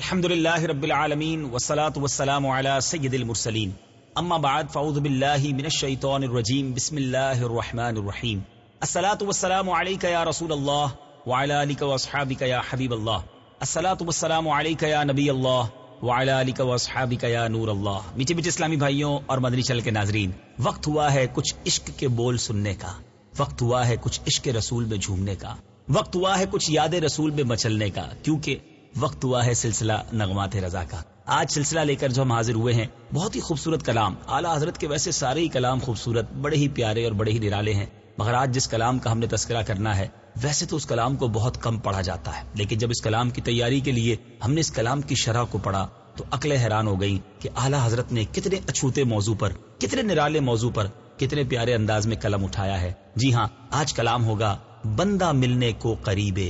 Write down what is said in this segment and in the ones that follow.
الحمد لله رب العالمين والصلاة والسلام على سيد المرسلين اما بعد فاعوذ بالله من الشيطان الرجيم بسم الله الرحمن الرحيم الصلاة والسلام عليك يا رسول الله وعلى آلك واصحابك يا حبيب الله الصلاة والسلام عليك يا نبي الله وعلى آلك واصحابك يا نور اللہ. میٹھے میٹھے اسلامی بھائیوں اور مدنی چل کے ناظرین، وقت ہوا ہے کچھ عشق کے بول سننے کا، وقت ہوا ہے کچھ عشق رسول میں جھومنے کا، وقت ہوا ہے کچھ یاد رسول میں مچلنے کا، کیونکہ وقت ہوا ہے سلسلہ نغمات رضا کا۔ آج سلسلہ لے کر جو ہم حاضر ہوئے ہیں، بہت ہی خوبصورت کلام۔ اعلیٰ حضرت کے ویسے سارے ہی کلام خوبصورت، بڑے ہی پیارے اور بڑے ہی نرالے ہیں۔ مگر آج جس کلام کا ہم نے تذکرہ کرنا ہے، ویسے تو اس کلام کو بہت کم پڑھا جاتا ہے۔ لیکن جب اس کلام کی تیاری کے لیے ہم نے اس کلام کی شرح کو پڑھا، تو عقلیں حیران ہو گئی کہ اعلیٰ حضرت نے کتنے اچھوتے موضوع پر، کتنے نرالے موضوع پر کتنے پیارے انداز میں قلم اٹھایا ہے۔ جی ہاں آج کلام ہوگا، بندہ ملنے کو قریب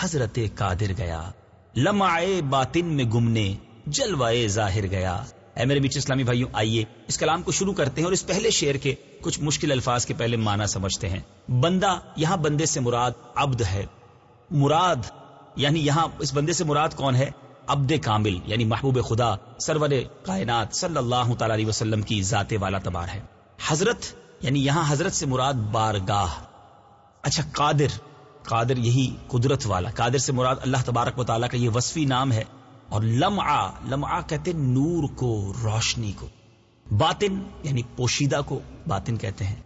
حضرت قادر گیا۔ لمعے باطن میں گمنے جلوائے ظاہر گیا۔ اے میرے بیچ اسلامی بھائیوں آئیے اس کلام کو شروع کرتے ہیں اور اس پہلے شعر کے کچھ مشکل الفاظ کے پہلے معنی سمجھتے ہیں۔ بندہ یہاں بندے سے مراد عبد ہے۔ مراد یعنی یہاں اس بندے سے مراد کون ہے؟ عبد کامل یعنی محبوب خدا، سرور کائنات صلی اللہ تعالی علیہ وسلم کی ذات والا تبار ہے۔ حضرت یعنی یہاں حضرت سے مراد بارگاہ۔ اچھا قادر قادر یہی قدرت والا، قادر سے مراد اللہ تبارک و تعالیٰ کا یہ وصفی نام ہے، اور لمعہ لمعہ کہتے ہیں نور کو، روشنی کو، باطن یعنی پوشیدہ کو باطن کہتے ہیں۔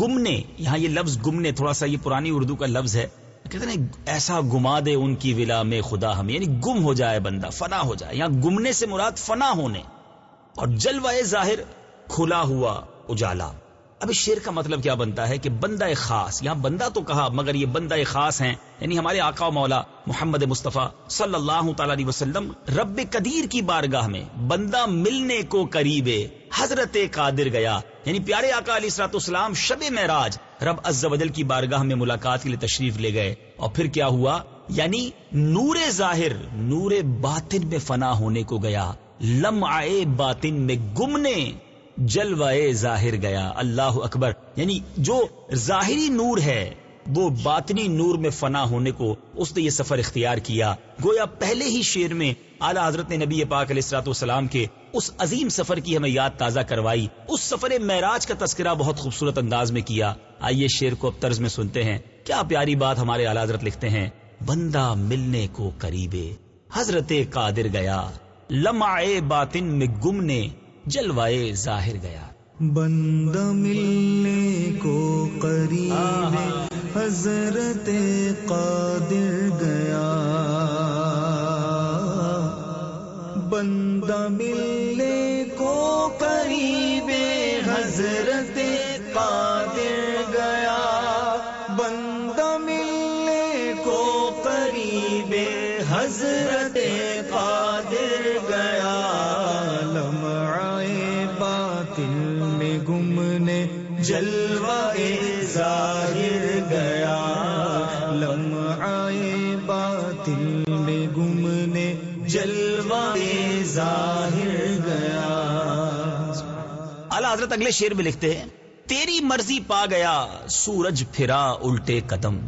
گمنے، یہاں یہ لفظ گمنے، تھوڑا سا یہ پرانی اردو کا لفظ ہے، کہتے ہیں ایسا گما دے ان کی ولا میں خدا ہمیں یعنی گم ہو جائے بندہ، فنا ہو جائے۔ یہاں گمنے سے مراد فنا ہونے، اور جلوائے ظاہر کھلا ہوا اجالا۔ اب اس شیر کا مطلب کیا بنتا ہے کہ بندہ خاص، یہاں بندہ تو کہا، مگر یہ بندہ خاص ہیں یعنی ہمارے آقا و مولا محمد مصطفیٰ صلی اللہ تعالی علیہ وسلم رب قدیر کی بارگاہ میں بندہ ملنے کو قریب حضرت قادر گیا۔ یعنی پیارے آقا علیہ اسرات اسلام شب معراج رب عز و جل کی بارگاہ میں ملاقات کے لیے تشریف لے گئے۔ اور پھر کیا ہوا؟ یعنی نور ظاہر، نور باطن میں فنا ہونے کو گیا۔ لمعے باطن میں گمنے جلوائے ظاہر گیا، اللہ اکبر۔ یعنی جو ظاہری نور ہے، وہ باطنی نور میں فنا ہونے کو اس نے یہ سفر اختیار کیا۔ گویا پہلے ہی شیر میں اعلیٰ حضرت نے نبی پاک علیہ السلاط والسلام کے اس عظیم سفر کی ہمیں یاد تازہ کروائی۔ اس سفر معراج کا تذکرہ بہت خوبصورت انداز میں کیا۔ آئیے شیر کو اب طرز میں سنتے ہیں۔ کیا پیاری بات ہمارے اعلیٰ حضرت لکھتے ہیں۔ بندہ ملنے کو قریبے حضرت قادر گیا۔ لمعے باطن میں گمنے جلوائے ظاہر گیا۔ بند ملنے کو قریب حضرت قادر گیا۔ بند ملنے گمنے ظاہر گیا۔ حضرت اگلے شیر میں لکھتے ہیں، تیری مرضی پا گیا، سورج پھرا الٹے قدم۔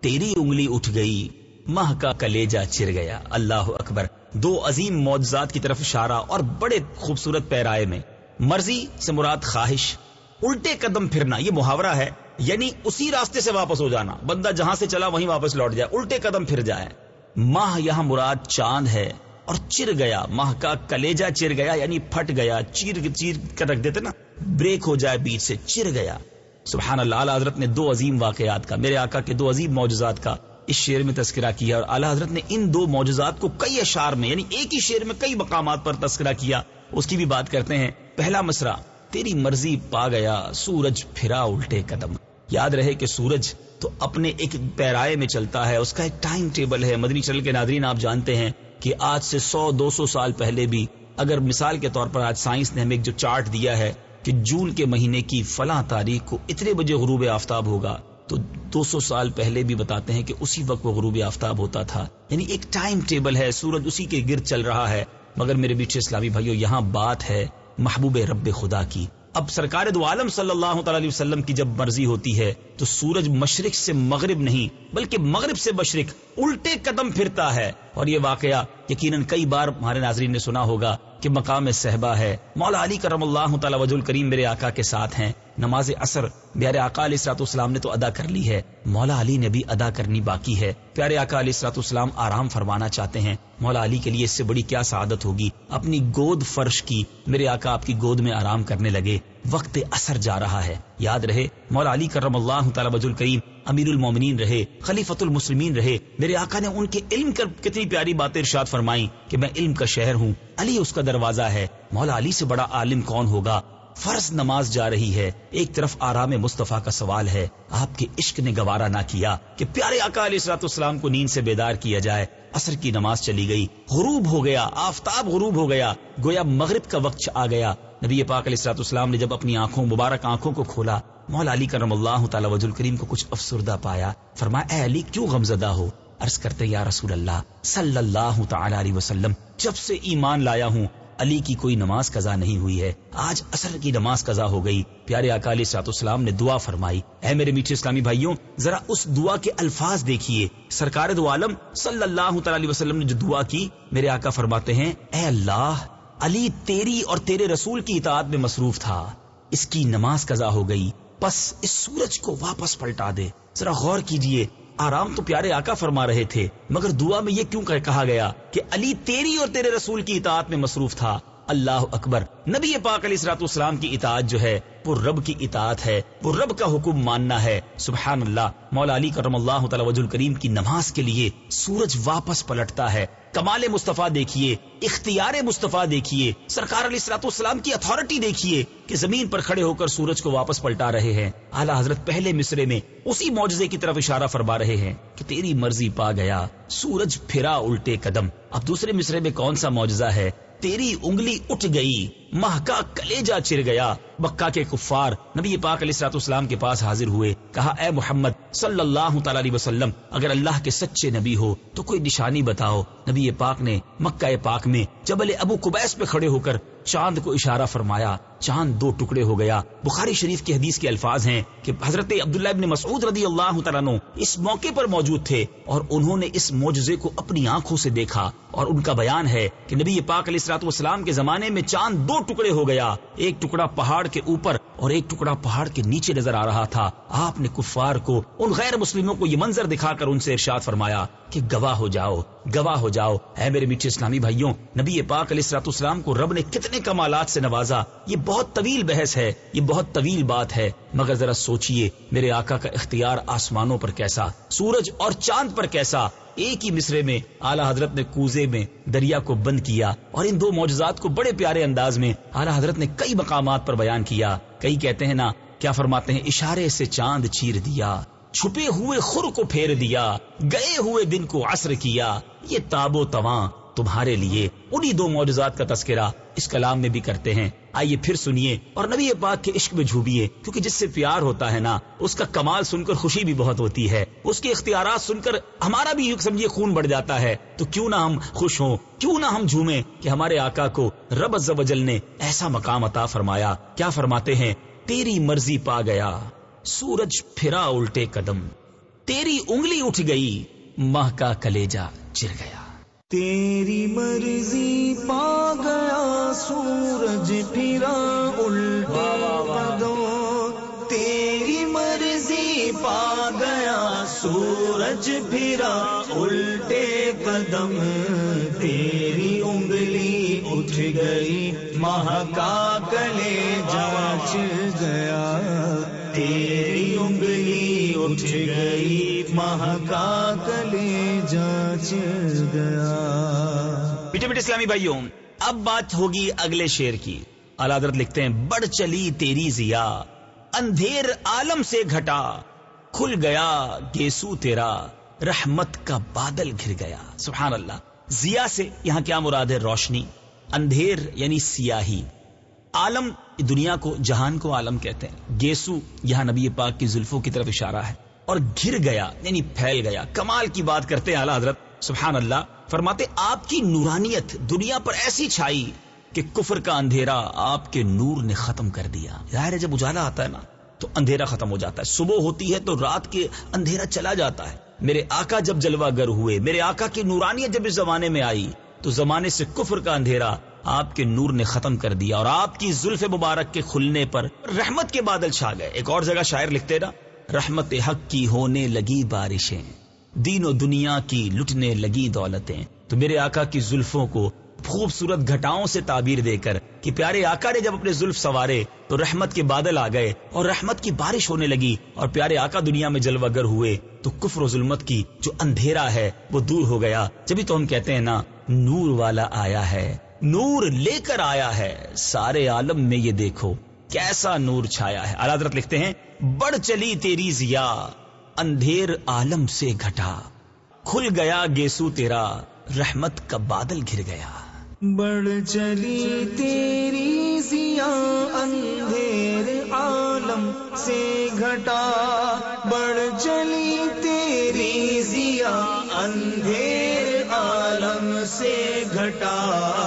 تیری انگلی اٹھ گئی، ماہ کا کلیجا چر گیا۔ اللہ اکبر۔ دو عظیم معجزات کی طرف اشارہ اور بڑے خوبصورت پیرائے میں۔ مرضی سے مراد خواہش، الٹے قدم پھرنا، یہ محاورہ ہے۔ یعنی اسی راستے سے واپس ہو جانا۔ بندہ جہاں سے چلا، وہیں واپس لوٹ جائے۔ الٹے قدم پھر جائے۔ ماہ یہاں مراد چاند ہے اور چر گیا، ماہ کا کلیجا چر گیا یعنی پھٹ گیا، چیر چیر کر رکھ دیتے نا، بریک ہو جائے بیچ سے، چر گیا۔ سبحان اللہ، اعلیٰ حضرت نے دو عظیم واقعات کا، میرے آقا کے دو عظیم معجزات کا اس شعر میں تذکرہ کیا اور اعلیٰ حضرت نے ان دو معجزات کو کئی اشار میں یعنی ایک ہی شعر میں کئی مقامات پر تذکرہ کیا۔ اس کی بھی بات کرتے ہیں، پہلا مصرع، تیری مرضی پا گیا، سورج پھرا الٹے قدم۔ یاد رہے کہ سورج تو اپنے ایک پیرائے میں چلتا ہے، اس کا ایک ٹائم ٹیبل ہے۔ مدنی چل کے ناظرین، آپ جانتے ہیں کہ آج سے سو، دو سو سال پہلے بھی اگر مثال کے طور پر آج سائنس نے ہمیں ایک جو چارٹ دیا ہے کہ جون کے مہینے کی فلاں تاریخ کو اتنے بجے غروب آفتاب ہوگا، تو دو سو سال پہلے بھی بتاتے ہیں کہ اسی وقت وہ غروب آفتاب ہوتا تھا۔ یعنی ایک ٹائم ٹیبل ہے، سورج اسی کے گرد چل رہا ہے۔ مگر میرے بیچے اسلامی بھائیوں یہاں بات ہے محبوب رب خدا کی۔ اب سرکار دو عالم صلی اللہ تعالی وسلم کی جب مرضی ہوتی ہے تو سورج مشرق سے مغرب نہیں، بلکہ مغرب سے مشرق الٹے قدم پھرتا ہے۔ اور یہ واقعہ یقیناً کئی بار ہمارے ناظرین نے سنا ہوگا کہ مقام صحبہ ہے۔ مولا علی کرم اللہ تعالی وجل کریم میرے آقا کے ساتھ ہیں۔ نماز اثر پیارے آقا علیہ السلاط اسلام نے تو ادا کر لی ہے۔ مولا علی نے بھی ادا کرنی باقی ہے۔ پیارے آقا علیہ السلاط اسلام آرام فرمانا چاہتے ہیں۔ مولا علی کے لیے اس سے بڑی کیا سعادت ہوگی۔ اپنی گود فرش کی، میرے آقا آپ کی گود میں آرام کرنے لگے۔ وقت اثر جا رہا ہے۔ یاد رہے، مولا علی کرم اللہ تعالی وجل کریم، امیر المومنین رہے، خلیفۃ المسلمین رہے۔ میرے آقا نے ان کے علم کر کتنی پیاری باتیں ارشاد فرمائی کہ میں علم کا شہر ہوں۔ علی اس کا دروازہ ہے۔ مولا علی سے بڑا عالم کون ہوگا؟ فرض نماز جا رہی ہے۔ ایک طرف آرام مصطفیٰ کا سوال ہے۔ آپ کے عشق نے گوارا نہ کیا کہ پیارے آقا علیہ السلاط اسلام کو نیند سے بیدار کیا جائے۔ اثر کی نماز چلی گئی۔ غروب ہو گیا۔ آفتاب غروب ہو گیا۔ گویا مغرب کا وقت آ گیا۔ نبی پاک علیہ السلاط اسلام نے جب اپنی آنکھوں، مبارک آنکھوں کو کھولا، مولا علی کرم اللہ تعالی وجل کریم کو کچھ افسردہ پایا۔ فرمایا، اے علی، کیوں غمزدہ ہو؟ عرض کرتے یا رسول اللہ، صلی اللہ تعالی علیہ وسلم، جب سے ایمان لایا ہوں علی کی کوئی نماز قضا نہیں ہوئی ہے۔ آج اثر کی نماز قضا ہو گئی۔ پیارے اکالی سات اسلام نے دعا فرمائی۔ اے میرے میٹھے اسلامی بھائیوں، ذرا اس دعا کے الفاظ دیکھیے۔ سرکار دو عالم صلی اللہ تعالی وسلم نے جو دعا کی، میرے آقا فرماتے ہیں، اے اللہ، علی تیری اور تیرے رسول کی اطاعت میں مصروف تھا۔ اس کی نماز قضا ہو گئی۔ پس اس سورج کو واپس پلٹا دے۔ ذرا غور کیجیے۔ آرام تو پیارے آقا فرما رہے تھے، مگر دعا میں یہ کیوں کہا گیا کہ علی تیری اور تیرے رسول کی اطاعت میں مصروف تھا؟ اللہ اکبر۔ نبی پاک علیہ السلاط اسلام کی اطاعت جو ہے، وہ رب کی اطاعت ہے، وہ رب کا حکم ماننا ہے۔ سبحان اللہ مولا علی کرم اللہ تعالی وجل کریم کی نماز کے لیے سورج واپس پلٹتا ہے۔ کمال مصطفیٰ دیکھیے، اختیار مصطفیٰ دیکھیے، سرکار علیہ السلاط والسلام کی اتھارٹی دیکھیے کہ زمین پر کھڑے ہو کر سورج کو واپس پلٹا رہے ہیں۔ اعلیٰ حضرت پہلے مصرے میں اسی معجزے کی طرف اشارہ فرما رہے ہیں کہ تیری مرضی پا گیا، سورج پھرا الٹے قدم۔ اب دوسرے مصرے میں کون سا معجزہ ہے؟ تیری انگلی اٹھ گئی۔ ماہ کا کلیجا چر گیا۔ بکا کے کفار نبی پاک علیہ السلاط اسلام کے پاس حاضر ہوئے۔ کہا، اے محمد صلی اللہ تعالی علیہ وسلم، اگر اللہ کے سچے نبی ہو تو کوئی نشانی بتاؤ۔ نبی پاک نے مکہ پاک میں جبل ابو کبیس پہ کھڑے ہو کر چاند کو اشارہ فرمایا۔ چاند دو ٹکڑے ہو گیا۔ بخاری شریف کی حدیث کے الفاظ ہیں کہ حضرت عبداللہ ابن مسعود رضی اللہ تعالیٰ اس موقع پر موجود تھے اور انہوں نے اس معجزے کو اپنی آنکھوں سے دیکھا۔ اور ان کا بیان ہے کہ نبی پاک علیہ السلاط والسلام کے زمانے میں چاند دو ٹکڑے ہو گیا۔ ایک ٹکڑا پہاڑ کے اوپر اور ایک ٹکڑا پہاڑ کے نیچے نظر آ رہا تھا۔ آپ نے کفار کو، ان غیر مسلموں کو یہ منظر دکھا کر ان سے ارشاد فرمایا کہ گواہ ہو جاؤ۔ گواہ ہو جاؤ۔ اے میرے میٹھے اسلامی بھائیوں، نبی پاک علیہ السلاط اسلام کو رب نے کتنے کمالات سے نوازا۔ یہ بہت طویل بحث ہے، یہ بہت طویل بات ہے۔ مگر ذرا سوچئے، میرے آقا کا اختیار آسمانوں پر کیسا، سورج اور چاند پر کیسا؟ ایک ہی مصرے میں، اعلی حضرت نے کوزے میں دریا کو بند کیا اور ان دو معجزات کو بڑے پیارے انداز میں اعلی حضرت نے کئی مقامات پر بیان کیا۔ کئی کہتے ہیں نا، کیا فرماتے ہیں، اشارے سے چاند چیر دیا۔ چھپے ہوئے خور کو پھیر دیا، گئے ہوئے دن کو عصر کیا۔ یہ تابو تواں تمہارے لیے انہی دو معجزات کا تذکرہ اس کلام میں بھی کرتے ہیں۔ آئیے پھر سنیے اور نبی پاک کے عشق میں جھوبیے کیونکہ جس سے پیار ہوتا ہے نا، اس کا کمال سن کر خوشی بھی بہت ہوتی ہے۔ اس کے اختیارات سن کر ہمارا بھی سمجھیے خون بڑھ جاتا ہے۔ تو کیوں نہ ہم خوش ہوں، کیوں نہ ہم جھومیں کہ ہمارے آقا کو رب عز و جل نے ایسا مقام عطا فرمایا۔ کیا فرماتے ہیں؟ تیری مرضی پا گیا۔ سورج پھرا الٹے قدم۔ تیری انگلی اٹھ گئی ماہ کا کلیجا چر گیا۔ تیری مرضی پا گیا سورج پھرا الٹا قدم۔ تیری مرضی پا گیا سورج پھرا الٹے قدم۔ تیری انگلی اٹھ گئی ماہ کا کلے جاچ گیا۔ تیری اٹھ گئی ماہ کا کلے جاچ گیا۔ بیٹے بیٹے اسلامی بھائیوں، اب بات ہوگی اگلے شیر کی۔ اعلی حضرت لکھتے ہیں، بڑھ چلی تیری ضیا، اندھیر عالم سے گھٹا، کھل گیا گیسو تیرا، رحمت کا بادل گھر گیا۔ سبحان اللہ۔ ضیا سے یہاں کیا مراد ہے؟ روشنی۔ اندھیر یعنی سیاہی۔ عالم دنیا کو جہان کو عالم کہتے ہیں۔ گیسو یہاں نبی پاک کی زلفوں کی طرف اشارہ ہے اور گر گیا یعنی پھیل گیا۔ کمال کی بات کرتے ہیں اعلیٰ حضرت سبحان اللہ فرماتے آپ کی نورانیت دنیا پر ایسی چھائی کہ کفر کا اندھیرا آپ کے نور نے ختم کر دیا۔ ظاہر ہے، جب اجالا آتا ہے نا، تو اندھیرا ختم ہو جاتا ہے۔ صبح ہوتی ہے تو رات کے اندھیرا چلا جاتا ہے۔ میرے آقا جب جلوہ گر ہوئے، میرے آقا کی نورانیت جب اس زمانے میں آئی، تو زمانے سے کفر کا اندھیرا آپ کے نور نے ختم کر دیا اور آپ کی زلف مبارک کے کھلنے پر رحمت کے بادل چھا گئے۔ ایک اور جگہ شاعر لکھتے نا، رحمت حق کی ہونے لگی بارشیں، دین و دنیا کی لٹنے لگی دولتیں۔ تو میرے آقا کی زلفوں کو خوبصورت گھٹاؤں سے تعبیر دے کر کہ پیارے آقا نے جب اپنے زلف سوارے تو رحمت کے بادل آ گئے اور رحمت کی بارش ہونے لگی۔ اور پیارے آقا دنیا میں جلوہ گر ہوئے تو کفر و ظلمت کی جو اندھیرا ہے وہ دور ہو گیا۔ جبھی تو ہم کہتے ہیں نا، نور والا آیا ہے۔ نور لے کر آیا ہے۔ سارے عالم میں یہ دیکھو، کیسا نور چھایا ہے۔ حضرت لکھتے ہیں، بڑھ چلی تیری ضیا، اندھیر عالم سے گھٹا۔ کھل گیا گیسو تیرا، رحمت کا بادل گر گیا۔ بڑھ چلی تیری ضیا، اندھیر عالم سے گھٹا۔ بڑھ چلی تیری ضیا، اندھیر عالم سے گھٹا۔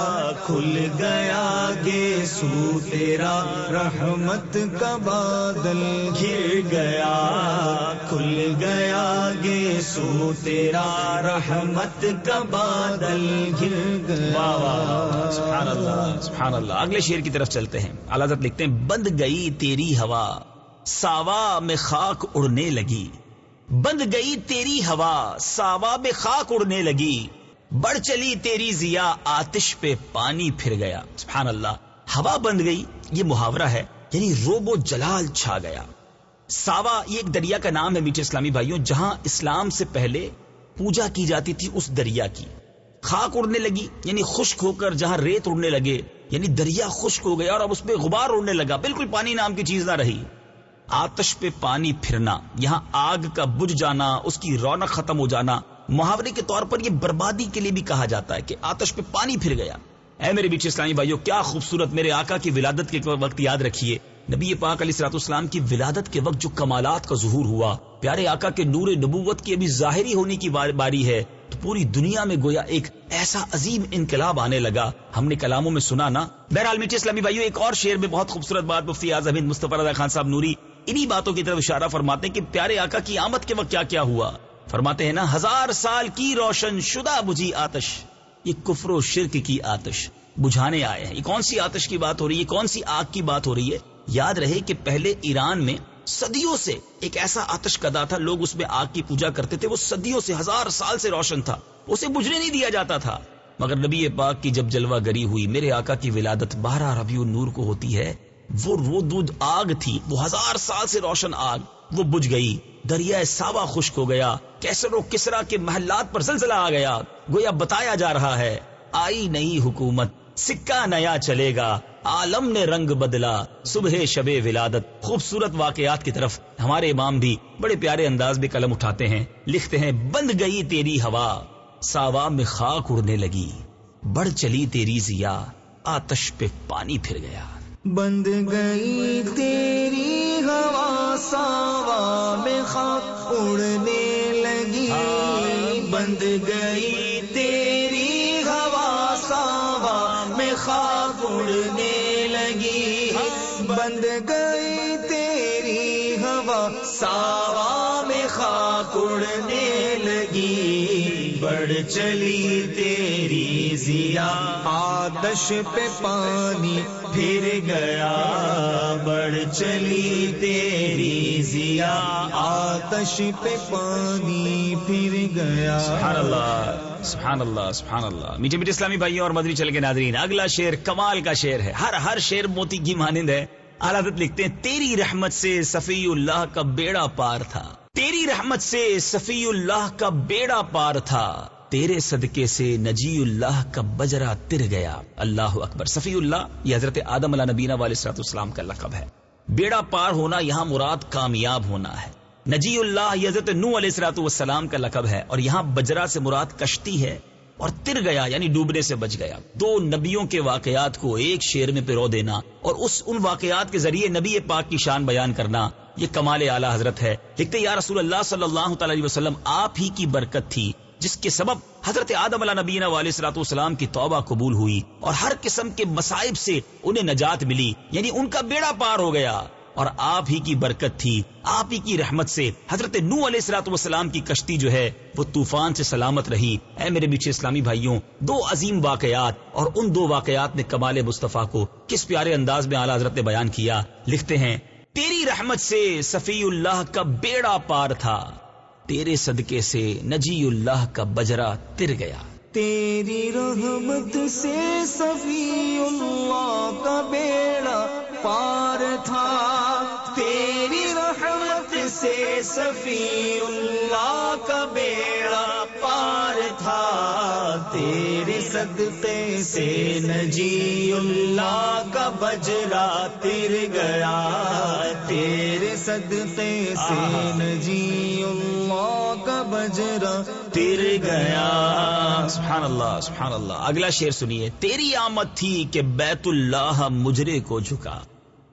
کھل گیا گے سو تیرا رحمت کا بادل گھر گیا۔ کھل گیا گے سو تیرا رحمت کا بادل گر گیا۔ سبحان اللہ سبحان اللہ۔ اگلے شیر کی طرف چلتے ہیں۔ علازت لکھتے ہیں، بند گئی تیری ہوا، ساوا میں خاک اڑنے لگی۔ بند گئی تیری ہوا، ساوا میں خاک اڑنے لگی۔ بڑھ چلی تیری ضیا آتش پہ پانی پھر گیا۔ سبحان اللہ۔ ہوا بند گئی۔ یہ محاورہ ہے۔ یعنی روب و جلال چھا گیا۔ ساوا یہ ایک دریا کا نام ہے میٹھے اسلامی بھائیوں۔ جہاں اسلام سے پہلے پوجا کی جاتی تھی اس دریا کی۔ خاک اڑنے لگی۔ یعنی خشک ہو کر جہاں ریت اڑنے لگے۔ یعنی دریا خشک ہو گیا اور اب اس پہ غبار اڑنے لگا۔ بالکل پانی نام کی چیز نہ رہی۔ آتش پہ پانی پھرنا۔ یہاں آگ کا بجھ جانا، اس کی رونق ختم ہو جانا۔ محاورے کے طور پر یہ بربادی کے لیے بھی کہا جاتا ہے کہ آتش پہ پانی پھر گیا۔ اے میرے بیچ اسلامی بھائیوں کیا خوبصورت میرے آقا کی ولادت کے وقت یاد رکھیے۔ نبی پاک علیہ سرات اسلام کی ولادت کے وقت جو کمالات کا ظہور ہوا، پیارے آقا کے نور نبوت کی ابھی ظاہری ہونے کی باری ہے، تو پوری دنیا میں گویا ایک ایسا عظیم انقلاب آنے لگا۔ ہم نے کلاموں میں سنا نا۔ بہرحال میٹھے اسلامی بھائیوں ایک اور شعر میں بہت خوبصورت بات مفتی اعظم ہند مصطفی رضا خان صاحب نوری، انہی باتوں کی طرف اشارہ فرماتے ہیں کہ پیارے آقا کی آمد کے وقت کیا کیا ہوا۔ فرماتے ہیں نا، ہزار سال کی روشن شدہ بجھی آتش، یہ کفر و شرک کی آتش بجھانے آئے ہیں۔ یہ کون سی آتش کی بات ہو رہی ہے؟ کون سی آگ کی بات ہو رہی ہے؟ یاد رہے کہ پہلے ایران میں صدیوں سے ایک ایسا آتش کدا تھا، لوگ اس میں آگ کی پوجا کرتے تھے، وہ صدیوں سے، ہزار سال سے روشن تھا۔ اسے بجھنے نہیں دیا جاتا تھا۔ مگر نبی پاک کی جب جلوہ گری ہوئی، میرے آقا کی ولادت بارہ ربیع نور کو ہوتی ہے، وہ رو دودھ آگ تھی، وہ ہزار سال سے روشن آگ، وہ بجھ گئی دریا ساوا خشک ہو گیا۔ کیسر و کسرا کے محلات پر زلزلہ آ گیا۔ گویا بتایا جا رہا ہے، آئی نئی حکومت، سکہ نیا چلے گا۔ عالم نے رنگ بدلا۔ صبح شب ولادت۔ خوبصورت واقعات کی طرف ہمارے امام بھی بڑے پیارے انداز میں قلم اٹھاتے ہیں۔ لکھتے ہیں، بند گئی تیری ہوا۔ ساوا میں خاک اڑنے لگی۔ بڑھ چلی تیری ضیا۔ آتش پہ پانی پھر گیا۔ بند گئی تیری ہوا، ساوا میں خاک اڑنے بند گئی، تیری ہوا ساوا میں خواب اڑنے لگی۔ بند گئی، تیری ہوا ساوا میں خواب اڑنے لگی۔ بڑھ چلی تیری آتش پہ پانی پھر گیا، بڑھ چلی تیری ضیا آتش پہ پانی پھر گیا۔ سبحان اللہ سبحان اللہ سبحان اللہ میٹھے میٹھے اسلامی بھائیوں اور مدری چل کے ناظرین، اگلا شعر کمال کا شعر ہے۔ ہر ہر شعر موتی کی مانند ہے۔ عادت لکھتے ہیں، تیری رحمت سے صفی اللہ کا بیڑا پار تھا۔ تیری رحمت سے صفی اللہ کا بیڑا پار تھا۔ تیرے صدقے سے نجی اللہ کا بجرا تر گیا۔ اللہ اکبر۔ صفی اللہ، یہ حضرت آدم علیہ نبینہ والے سرات اسلام کا لقب ہے۔ بیڑا پار ہونا، یہاں مراد کامیاب ہونا ہے۔ نجی اللہ، یہ حضرت نو علیہ سرات والسلام کا لقب ہے۔ اور یہاں بجرا سے مراد کشتی ہے۔ اور تر گیا یعنی ڈوبنے سے بچ گیا۔ دو نبیوں کے واقعات کو ایک شیر میں پیرو دینا اور اس ان واقعات کے ذریعے نبی پاک کی شان بیان کرنا، یہ کمال اعلی حضرت ہے۔ لکھتے یا رسول اللہ صلی اللہ تعالی وسلم، آپ ہی کی برکت تھی۔ جس کے سبب حضرت آدم علیہ نبینا والے سلاۃ والسلام کی توبہ قبول ہوئی اور ہر قسم کے مصائب سے انہیں نجات ملی یعنی ان کا بیڑا پار ہو گیا۔ اور آپ ہی کی برکت تھی، آپ ہی کی رحمت سے حضرت نو علیہ السلاۃ والسلام کی کشتی جو ہے، وہ طوفان سے سلامت رہی۔ اے میرے بیچے اسلامی بھائیوں، دو عظیم واقعات اور ان دو واقعات نے کمال مصطفیٰ کو کس پیارے انداز میں اعلیٰ حضرت نے بیان کیا۔ لکھتے ہیں، تیری رحمت سے صفی اللہ کا بیڑا پار تھا۔ تیرے صدقے سے نجی اللہ کا بجرا تر گیا۔ تیری رحمت سے صفی اللہ کا بیڑا پار تھا۔ تیری رحمت سے صفی اللہ کا بیڑا پار تھا۔ تیرے صدقے سے نجی اللہ کا بجرا تر گیا۔ تیرے صدقے سے نجی اللہ کا تر گیا۔ سبحان اللہ سبحان اللہ اگلا شعر سنیے۔ تیری آمد تھی کہ بیت اللہ مجرے کو جھکا۔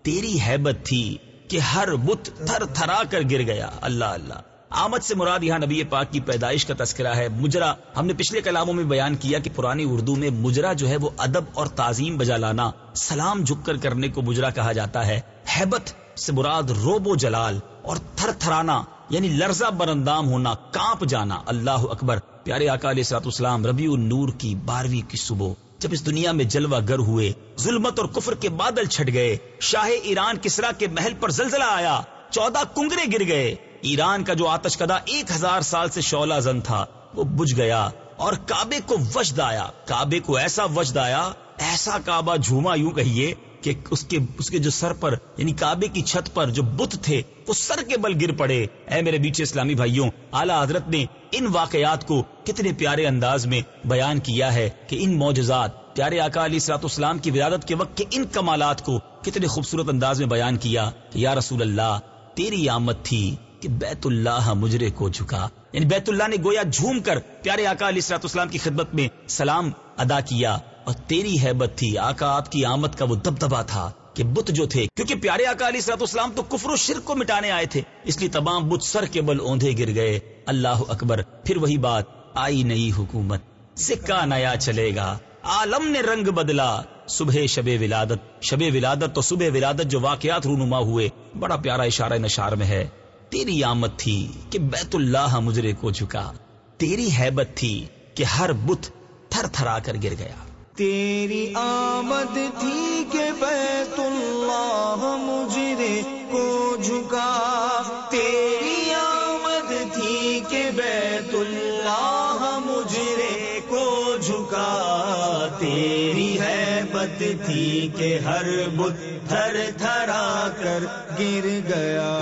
تیری حیبت تھی کہ ہر بت تھر تھرا کر گر گیا۔ اللہ اللہ۔ آمد سے مراد یہاں نبی پاک کی پیدائش کا تذکرہ ہے۔ مجرا، ہم نے پچھلے کلاموں میں بیان کیا کہ پرانی اردو میں مجرا جو ہے وہ ادب اور تعظیم بجا لانا، سلام جھک کر کرنے کو مجرا کہا جاتا ہے۔ حیبت سے مراد روب و جلال اور تھر تھرانا۔ یعنی لرزہ برندام ہونا، کانپ جانا۔ اللہ اکبر۔ پیارے آقا علیہ سات اسلام ربیع النور کی بارہویں کی صبح، جب اس دنیا میں جلوہ گر ہوئے، ظلمت اور کفر کے بادل چھٹ گئے، شاہ ایران کسرا کے محل پر زلزلہ آیا، چودہ کنگرے گر گئے۔ ایران کا جو آتش کدا ایک ہزار سال سے شولا زن تھا، وہ بجھ گیا اور کعبے کو وجد آیا۔ کعبے کو ایسا وجد آیا، ایسا کعبہ جھوما یوں کہیے کہ اس کے اس کے جو سر پر یعنی کعبے کی چھت پر جو بت تھے، وہ سر کے بل گر پڑے۔ اے میرے بیچے اسلامی بھائیوں، اعلی حضرت نے ان واقعات کو کتنے پیارے انداز میں بیان کیا ہے کہ ان معجزات، پیارے آقا علی سرات اسلام کی ولادت کے وقت کے ان کمالات کو کتنے خوبصورت انداز میں بیان کیا کہ یا رسول اللہ، تیری آمد تھی کہ بیت اللہ مجرے کو جھکا۔ یعنی بیت اللہ نے گویا جھوم کر پیارے آقا علی سرات اسلام کی خدمت میں سلام ادا کیا۔ اور تیری حیبت تھی۔ آقا آپ کی آمد کا وہ دبدبا تھا کہ بت جو تھے، کیونکہ پیارے آقا علی سرات اسلام تو کفر و شرک کو مٹانے آئے تھے۔ اس لیے تمام بت سر کے بل اوندے گر گئے۔ اللہ اکبر، پھر وہی بات، آئی نئی حکومت۔ سکہ نیا چلے گا۔ عالم نے رنگ بدلا۔ صبح شب ولادت۔ شب ولادت تو صبح ولادت جو واقعات رونما ہوئے۔ بڑا پیارا اشارہ نشار میں ہے۔ تیری آمد تھی کہ بیت اللہ مجرے کو جھکا۔ تیری حیبت تھی کہ ہر بت تھر تھرا کر گر گیا۔ تیری آمد تھی کہ بیت اللہ مجرے کو جھکا۔ تیری آمد تھی کہ بیت اللہ مجرے کو جھکا۔ تیری حیبت تھی کہ ہر بت تھر تھرا کر گر گیا۔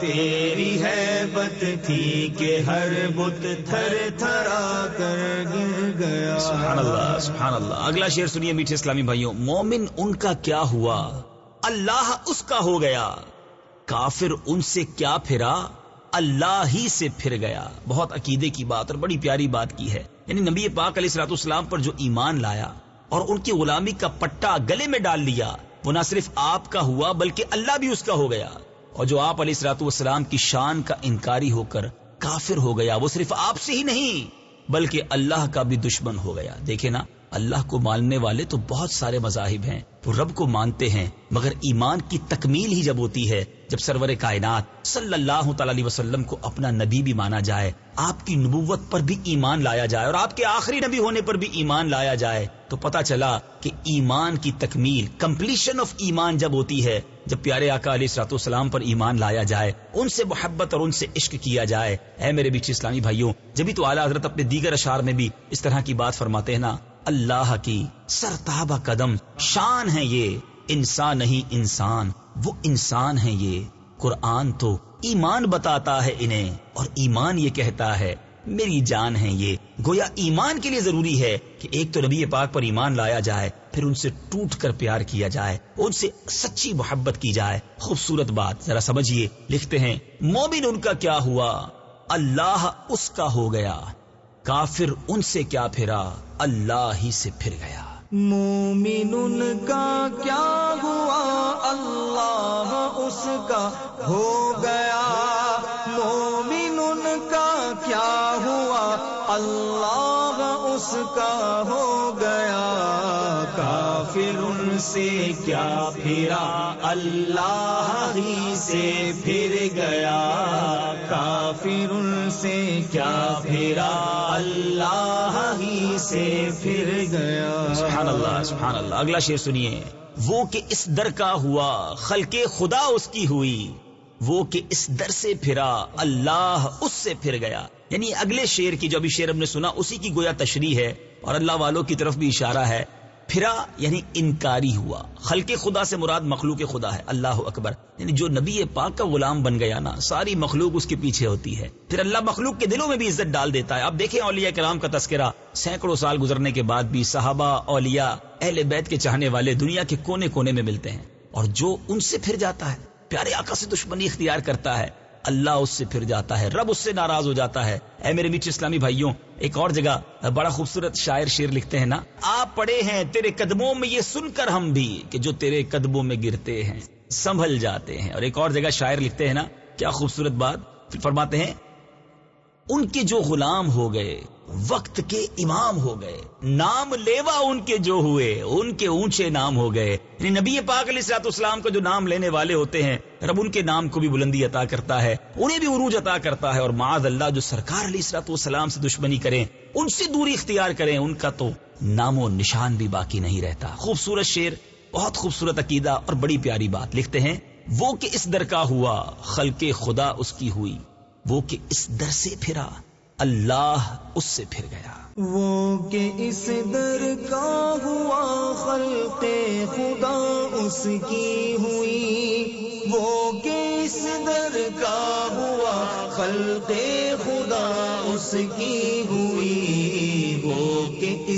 تیری ہے حیبت تھی کہ ہر بت تھر تھرا کر گر گیا۔ سبحان اللہ سبحان اللہ۔ اگلا شعر سنیے میٹھے اسلامی بھائیوں۔ مومن ان کا کیا ہوا؟ اللہ اس کا ہو گیا۔ کافر ان سے کیا پھرا؟ اللہ ہی سے پھر گیا۔ بہت عقیدے کی بات اور بڑی پیاری بات کی ہے۔ یعنی نبی پاک علیہ السلاط اسلام پر جو ایمان لایا اور ان کی غلامی کا پٹا گلے میں ڈال لیا، وہ نہ صرف آپ کا ہوا بلکہ اللہ بھی اس کا ہو گیا۔ اور جو آپ علیہ السلاط والسلام کی شان کا انکاری ہو کر کافر ہو گیا، وہ صرف آپ سے ہی نہیں، بلکہ اللہ کا بھی دشمن ہو گیا۔ دیکھے نا اللہ کو ماننے والے تو بہت سارے مذاہب ہیں، وہ رب کو مانتے ہیں، مگر ایمان کی تکمیل ہی جب ہوتی ہے، جب سرور کائنات صلی اللہ تعالی وسلم کو اپنا نبی بھی مانا جائے، آپ کی نبوت پر بھی ایمان لایا جائے اور آپ کے آخری نبی ہونے پر بھی ایمان لایا جائے، تو پتا چلا کہ ایمان کی تکمیل، کمپلیشن آف ایمان جب ہوتی ہے، جب پیارے آقا علیہ سرات والسلام پر ایمان لایا جائے، ان سے محبت اور ان سے عشق کیا جائے، اے میرے بیچ اسلامی بھائیوں، جبھی تو اعلیٰ حضرت اپنے دیگر اشار میں بھی اس طرح کی بات فرماتے ہیں نا؟ اللہ کی سرتابہ قدم شان ہے یہ۔ انسان نہیں انسان، وہ انسان ہے یہ۔ قرآن تو ایمان بتاتا ہے انہیں اور ایمان یہ کہتا ہے، میری جان ہے یہ۔ گویا ایمان کے لیے ضروری ہے کہ ایک تو نبی پاک پر ایمان لایا جائے، پھر ان سے ٹوٹ کر پیار کیا جائے، ان سے سچی محبت کی جائے۔ خوبصورت بات، ذرا سمجھیے لکھتے ہیں مومن ان کا کیا ہوا؟ اللہ اس کا ہو گیا۔ کافر ان سے کیا پھرا؟ اللہ ہی سے پھر گیا۔ مومن ان کا کیا ہوا؟ اللہ اس کا ہو گیا۔ مومن ان کا کیا ہوا؟ اللہ اس کا ہو گیا۔ کافر ان سے کیا پھرا؟ اللہ ہی سے پھر گیا۔ سے کیا پھرا؟ اللہ ہی سے پھر گیا۔ سبحان اللہ سبحان اللہ۔ اگلا شعر سنیے۔ وہ کہ اس در کا ہوا، خلق خدا اس کی ہوئی۔ وہ کہ اس در سے پھرا، اللہ اس سے پھر گیا۔ یعنی اگلے شیر کی جو ابھی شیر ہم نے سنا، اسی کی گویا تشریح ہے۔ اور اللہ والوں کی طرف بھی اشارہ ہے۔ پھرا یعنی انکاری ہوا۔ خلق خدا سے مراد مخلوق خدا ہے۔ اللہ اکبر۔ یعنی جو نبی پاک کا غلام بن گیا نا، ساری مخلوق اس کے پیچھے ہوتی ہے۔ پھر اللہ مخلوق کے دلوں میں بھی عزت ڈال دیتا ہے۔ اب دیکھیں اولیاء کرام کا تذکرہ۔ سینکڑوں سال گزرنے کے بعد بھی صحابہ، اولیاء، اہل بیت کے چاہنے والے دنیا کے کونے کونے میں ملتے ہیں۔ اور جو ان سے پھر جاتا ہے، پیارے آقا سے دشمنی اختیار کرتا ہے۔ اللہ اس سے پھر جاتا ہے، رب اس سے ناراض ہو جاتا ہے۔ اے میرے میٹھے اسلامی بھائیوں، ایک اور جگہ بڑا خوبصورت شاعر شیر لکھتے ہیں نا، آپ پڑے ہیں تیرے قدموں میں یہ سن کر ہم بھی کہ جو تیرے قدموں میں گرتے ہیں، سنبھل جاتے ہیں۔ اور ایک اور جگہ شاعر لکھتے ہیں نا، کیا خوبصورت بات۔ فرماتے ہیں، ان کے جو غلام ہو گئے وقت کے امام ہو گئے۔ نام لیوا ان کے جو ہوئے، ان کے اونچے نام ہو گئے۔ یعنی نبی پاک علیہ السلاط اسلام کا جو نام لینے والے ہوتے ہیں، رب ان کے نام کو بھی بلندی عطا کرتا ہے، انہیں بھی عروج عطا کرتا ہے اور معاذ اللہ جو سرکار علیہ السلاط والسلام سے دشمنی کریں، ان سے دوری اختیار کریں، ان کا تو نام و نشان بھی باقی نہیں رہتا۔ خوبصورت شیر بہت خوبصورت عقیدہ اور بڑی پیاری بات لکھتے ہیں، وہ کہ اس در کا ہوا، خلق خدا اس کی ہوئی، وہ کہ اس در سے پھرا۔ اللہ اس سے پھر گیا۔ وہ کہ اس در کا ہوا خلق خدا اس کی ہوئی۔ وہ کہ اس در کا ہوا خلق خدا اس کی ہوئی۔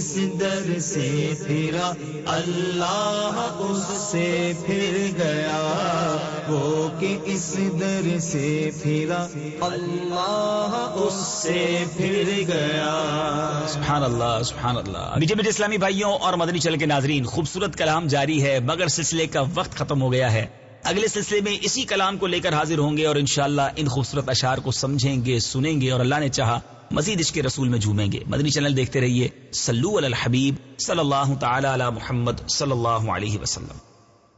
اس در سے پھرا، اللہ اس سے پھر گیا۔ وہ کہ اس در سے پھرا، اللہ اس سے پھر گیا۔ سبحان اللہ سبحان اللہ میٹھے میٹھے اسلامی بھائیوں اور مدنی چل کے ناظرین، خوبصورت کلام جاری ہے، مگر سلسلے کا وقت ختم ہو گیا ہے۔ اگلے سلسلے میں اسی کلام کو لے کر حاضر ہوں گے اور انشاءاللہ ان خوبصورت اشعار کو سمجھیں گے، سنیں گے اور اللہ نے چاہا مزید اس کے رسول میں جھومیں گے۔ مدنی چینل دیکھتے رہیے سلو الحبیب صلی اللہ تعالی علی محمد صلی اللہ علیہ وسلم۔